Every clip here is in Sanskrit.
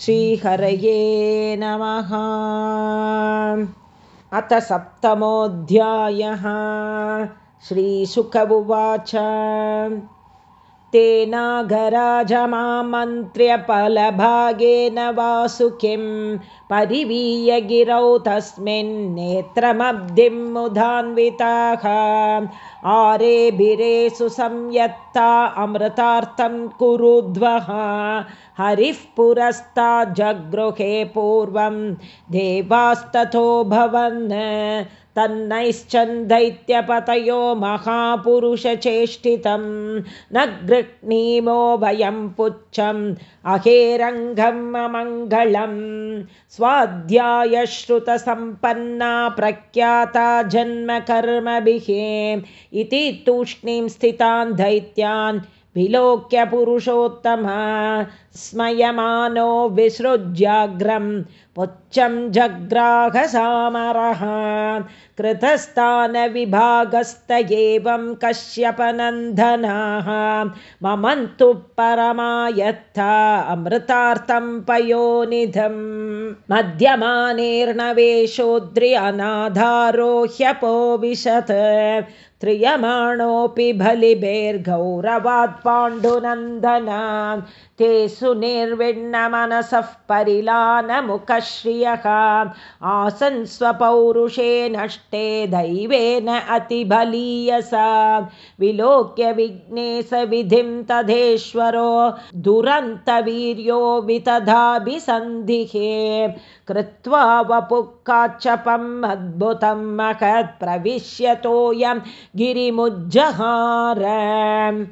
श्रीहरये नमः। अथ सप्तमोऽध्यायः। श्रीशुक उवाच तेनागराजमामन्त्र्यफलभागेन वासुकिं परिवीय गिरौ तस्मिन् नेत्रमब्धिं मुधान्विताः। आरेभिरे सुसंयत्ता अमृतार्थं कुरुध्वः हरिः पुरस्ताज्जगृहे पूर्वं देवास्ततो भवन् तन्नैश्चन्दैत्यपतयो महापुरुषचेष्टितं। न गृह्णीमो वयं पुच्छम् अहेरङ्गम् अमङ्गलं स्वाध्यायश्रुतसम्पन्ना प्रख्याता जन्मकर्मभिः इति तूष्णीं स्थितान् दैत्यान् विलोक्य पुरुषोत्तमा स्मयमानो विसृज्याग्रं पुच्छं जग्राहसामरः कृतस्थानविभागस्त एवं कश्यपनन्दनाः। ममन्तु परमायत्था अमृतार्थं पयोनिधं मध्यमानेर्णवेशोद्रि अनाधारो ह्यपोविशत् त्रियमाणोऽपि बलिभेर्गौरवात् पाण्डुनन्दना। ते सुनिर्विण्णमनसः परिलानमुखश्रियः। आसन् स्वपौरुषे नष्टे दैवेन अतिबलीयसा। विलोक्य विघ्नेशविधिं तदेश्वरो दुरन्तवीर्यो वितधाभिसन्धिः कृत्वा वपुकाचपम् अद्भुतं महत् प्रविश्यतोऽयं गिरिमुज्जहार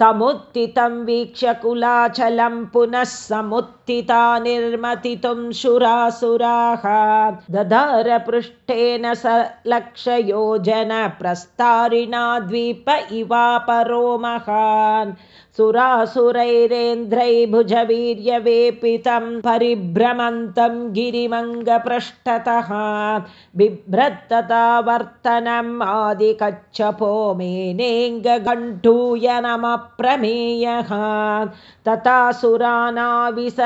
तमुत्थितं वीक्ष्य कुलाचलं पुनः समुत्थिता निर्मतितुं शुरासुराः। दधारपृष्ठेन स लक्षयोजनप्रस्तारिणा द्वीप इवापरो महान् सुरासुरैरेन्द्रै भुजवीर्यवेपितं परिभ्रमन्तं गिरिमङ्गपृष्ठतः बिभ्रत्तता वर्तनम् आदिकच्छपो मेनेङ्गण्ठूय नमप्रमेयः तथा सुरानाविसदासुरेण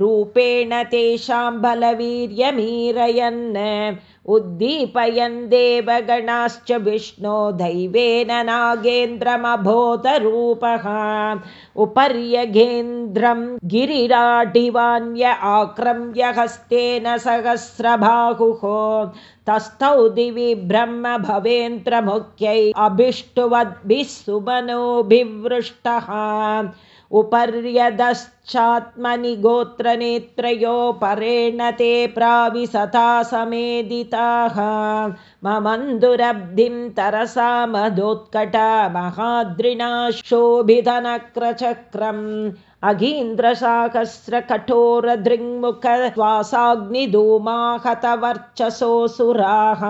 रूपेण तेषां बलवीर्यमीरयन् उद्दीपयन् देवगणाश्च विष्णो दैवेन नागेन्द्रमभोधरूपः उपर्यगेन्द्रं गिरिराडिवान्य आक्रम्य हस्तेन सहस्रबाहुः। तस्थौ दिवि ब्रह्म भवेन्द्रमुख्यै अभिष्टुवद्भिः सुमनोभिवृष्टः उपर्यदश्चात्मनि गोत्रनेत्रयो परेण ते प्राविसता समेदिताः। ममन्दुरब्धिं तरसा मधोत्कट महाद्रिणा शोभितनक्रचक्रम् अघीन्द्रशाकस्रकठोरदृङ्मुखवासाग्निधूमाहतवर्चसोऽसुराः।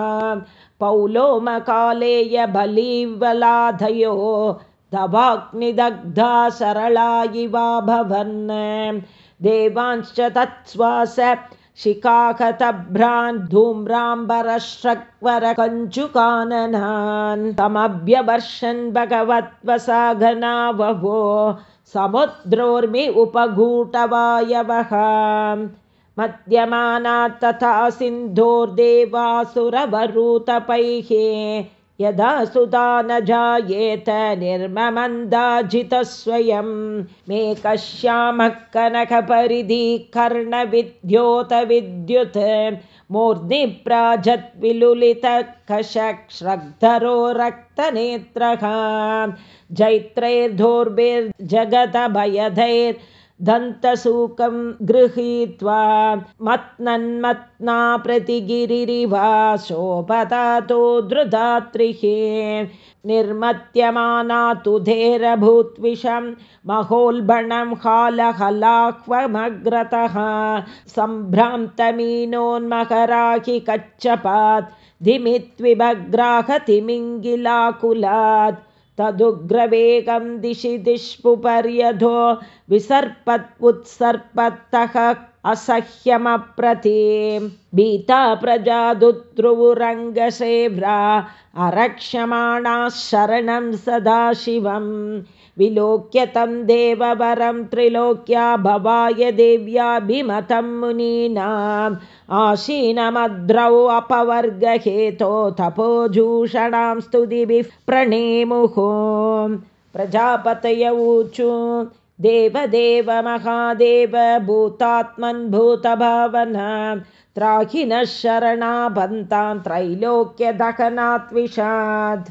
पौलोमकालेय बलिवलाधयो दवाग्निदग्धा सरला इवाभवन् देवांश्च तत्स्वास शिखाकतभ्रान् धूम्राम्बरश्रक्वरकञ्चुकाननान् तमभ्यवर्षन् भगवत्वसाघना वभो समुद्रोर्मि उपगूटवायवः। मध्यमानात् तथा सिन्धोर्देवासुरवरूतपैः यदा सुता न जायेत निर्ममन्दाजितस्वयं मे कश्यामः कनकपरिधि कर्णविद्योतविद्युत् मूर्ध्निप्राजद्विलुलितकशश्रद्धरो रक्तनेत्रः जैत्रैर्धोर्भिर्जगदभयधैर् दन्तसूकं गृहीत्वा मत्नन्मत्ना प्रतिगिरिरिवा शोभतातो धृधात्रिः निर्मत्यमाना धेरभूत्विषं महोल्बणं हालहलाह्वमग्रतः सम्भ्रान्तमीनोन्मकराहि कच्छपात् धिमित्विभग्राहतिमिङ्गिलाकुलात् तदुग्रवेगं दिशि दिष्पुपर्यधो विसर्पत् उत्सर्पत्तः असह्यमप्रतीं। भीता प्रजादुद्रुवुरङ्गसेव्रा अरक्षमाणाः शरणं सदाशिवं विलोक्य तं देववरं त्रिलोक्या भवाय देव्याभिमतं मुनीनाम्। आशीनमद्रौ अपवर्गहेतो तपोजूषणां स्तुतिभिः प्रणेमुः। प्रजापतय ऊचु देवदेव महादेव भूतात्मन् भूतभावना। त्राहिनः शरणाभन्तान् त्रैलोक्यदहनात् विषात्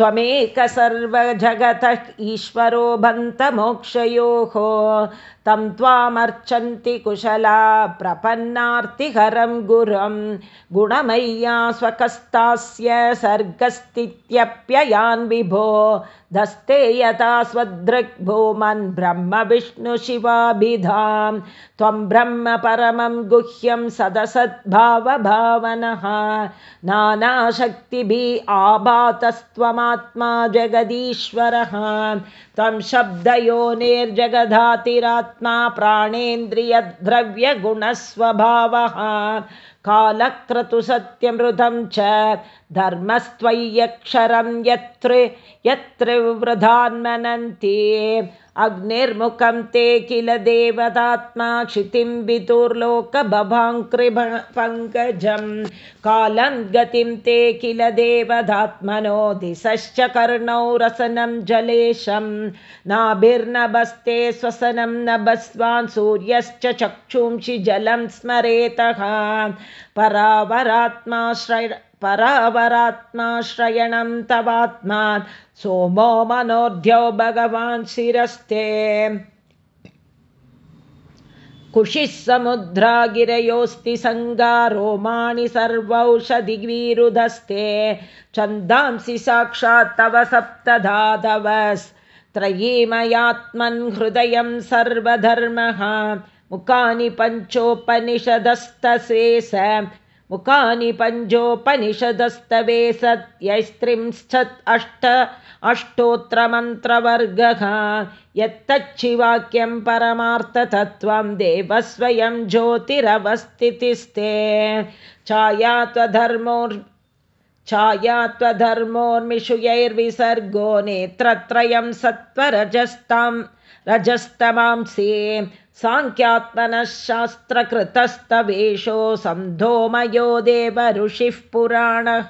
त्वमेक सर्वजगतः ईश्वरो बन्तमोक्षयोः तं त्वामर्चन्ति कुशला प्रपन्नार्तिहरं गुरं। गुणमय्या स्वकस्तास्य सर्गस्थित्यप्ययान् विभो धस्ते यथा स्वदृग्भूमन् ब्रह्म विष्णुशिवाभिधां त्वं ब्रह्म परमं गुह्यं सदसद्भावभावनः। नानाशक्तिभिः आभातस्त्वमात्मा जगदीश्वरः त्वं शब्दयोनिर्जगधातिरात्मा प्राणेन्द्रियद्रव्यगुणस्वभावः। कालक्रतुसत्यमृतं च धर्मस्त्वय्यक्षरं यत्र यत्र वृधान्मनन्ति अग्निर्मुखं ते किल देवतात्मा क्षितिं विदुर्लोकभवाङ्कृपङ्कजं कालं गतिं ते किल देवदात्मनो दिशश्च कर्णौ रसनं जलेशं। नाभिर्नभस्ते स्वसनं नभस्वान् सूर्यश्च चक्षुंषि जलं स्मरेतः। परावरात्माश्रय परावरात्माश्रयणं तवात्मा सोमो मनोर्ध्यौ भगवान् शिरस्ते। कुशिः समुद्रा गिरयोस्ति सङ्गारोमाणि सर्वौषधिवीरुधस्ते। छन्दांसि साक्षात् तव सप्तधाधवस्त्रयीमयात्मन् हृदयं सर्वधर्मः। मुखानि पञ्चोपनिषदस्तशेष मुखानि पञ्चोपनिषदस्तवे सत्यैस्त्रिंश्चत् अष्ट अष्टोत्तरमन्त्रवर्गः यत्तच्छिवाक्यं परमार्थतत्त्वं देवस्वयं ज्योतिरवस्थितिस्ते। छाया त्वधर्मोर् छाया त्वधर्मोर्मिषुयैर्विसर्गो नेत्रत्रयं सत्त्वरजस्तां रजस्तमांसे साङ्ख्यात्मनः शास्त्रकृतस्तवेषो सन्धोमयो देव ऋषिः पुराणः।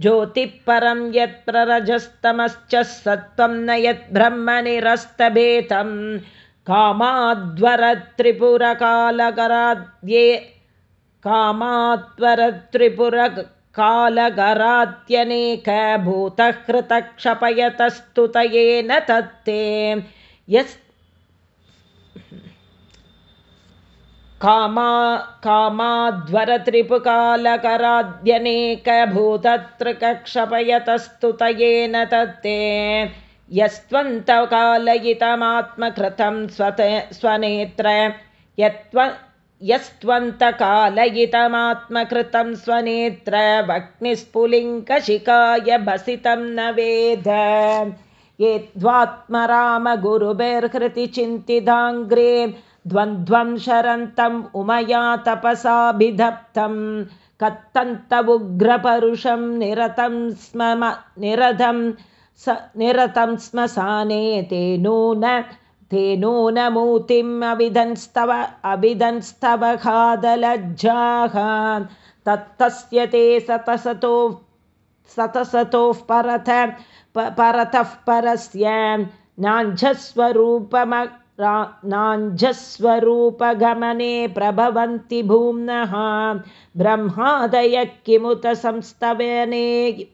ज्योतिः परं यत्र रजस्तमश्च सत्त्वं न यद्ब्रह्मनिरस्तभेतं कामाद्वरत्रिपुरकालकराद्ये कामाद्वरत्रिपुरकालकरात्यनेकभूतः कृतक्षपयतस्तुतयेन तत्ते। यस् कामा कामाध्वरत्रिपुकालकराद्यनेकभूततृकक्षपयतस्तुतयेन तत्ते यस्त्वन्तकालयितमात्मकृतं स्वत स्वनेत्र यत्त्व यस्त्वन्तकालयितमात्मकृतं स्वनेत्र वह्निस्फुलिङ्गशिखाय भसितं न वेद। ये द्वात्मरामगुरुभिर्हृति चिन्तिताङ्ग्रे द्वन्द्वं शरन्तम् उमया तपसाभिधप्तं कत्तन्तमुग्रपरुषं निरतं स्म निरतं स निरतं श्मशाने ते नून ते नूनमूतिम् अविधंस्तव अविधंस्तव खादलज्जाः तत्तस्य ते सतसतो सतसतोः परथ परतः परस्य नाञ्झस्वरूपम नाञ्झस्वरूपगमने प्रभवन्ति भूम्नः। ब्रह्मादय किमुत संस्तवने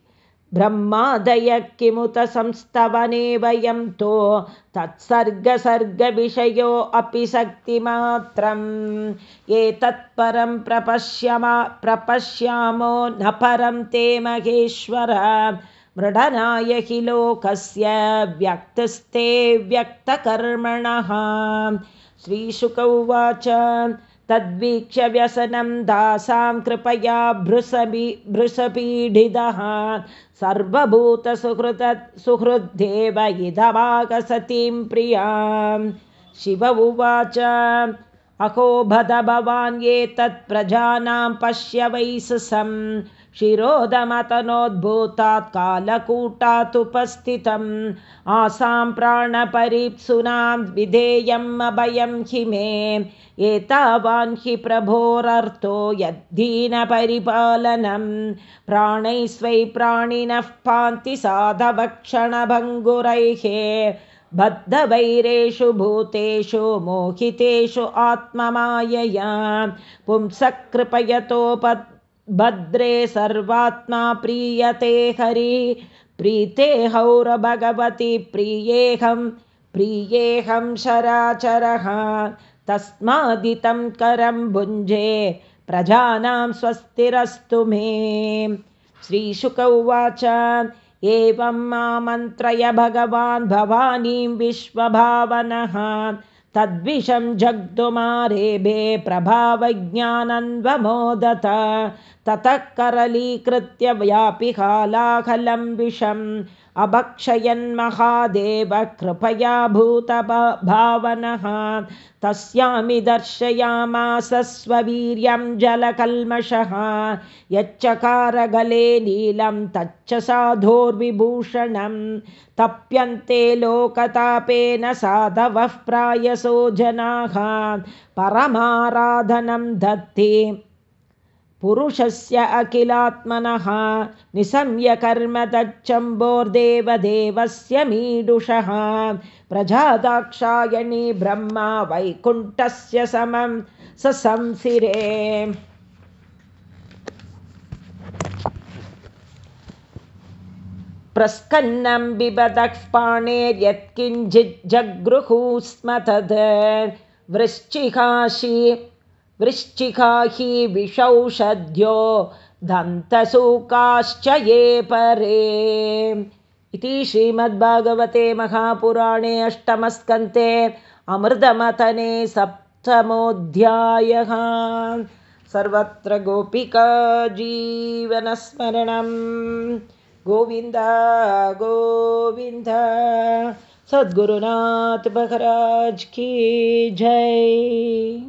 ब्रह्मादय किमुत संस्तवने वयं तु तत्सर्गसर्गविषयो अपि शक्तिमात्रम्। एतत्परं प्रपश्यमा प्रपश्यामो न परं ते महेश्वर मृडनाय हि लोकस्य व्यक्तस्ते व्यक्तकर्मणः। श्रीशुक उवाच तद्वीक्ष्य व्यसनं दासां कृपया सर्वभूतसुहृद सुहृद्देव इदवागसतीं प्रियां। शिव उवाच अहो भद भवान् एतत् प्रजानां पश्य वैससं शिरोदमतनोद्भूतात् कालकूटात् उपस्थितम्। आसां प्राणपरीप्सुनां विधेयम् अभयं हि मे। एतावान् हि प्रभोरर्थो यद्धीनपरिपालनं प्राणैस्वै प्राणिनः पान्ति साधवक्षणभङ्गुरैः। बद्धवैरेषु भूतेषु मोहितेषु आत्ममायया पुंसकृपयतोपद्भद्रे सर्वात्मा प्रीयते हरि। प्रीते हौरभगवति प्रियेऽहं प्रियेऽहं शराचरः। तस्मादितं करं भुञ्जे प्रजानां स्वस्तिरस्तु मे। श्रीशुक उवाच एवं मामन्त्रय भगवान् भवानीं विश्वभावनः। तद्विषं जग्दुमारेभे प्रभावज्ञानन्वमोदत ततः करलीकृत्य व्यापिहालाहलं विषम् अभक्षयन्महादेव कृपया भूतभावनः। तस्यामि दर्शयामास स्ववीर्यं जलकल्मषः। यच्चकारगले नीलं तच्च साधोर्विभूषणं तप्यन्ते लोकतापेन साधवः प्रायसो जनाः। परमाराधनं दत्ते पुरुषस्य अखिलात्मनः निशम्यकर्म तच्चम्बोर्देवदेवस्य मीडुषः प्रजादाक्षायणी ब्रह्मा वैकुण्ठस्य समं ससंसिरे। प्रस्कन्नं बिबदः पाणेर्यत्किञ्चिज्जगृहू स्म तद्। वृश्चिकाशी वृश्चिका हि विषौषध्यो दन्तसूकाश्च ये परे। इति श्रीमद्भागवते महापुराणे अष्टमस्कन्ते अमृतमथने सप्तमोऽध्यायः। सर्वत्र गोपिका जीवनस्मरणं गोविन्द गोविन्द सद्गुरुनाथ की जय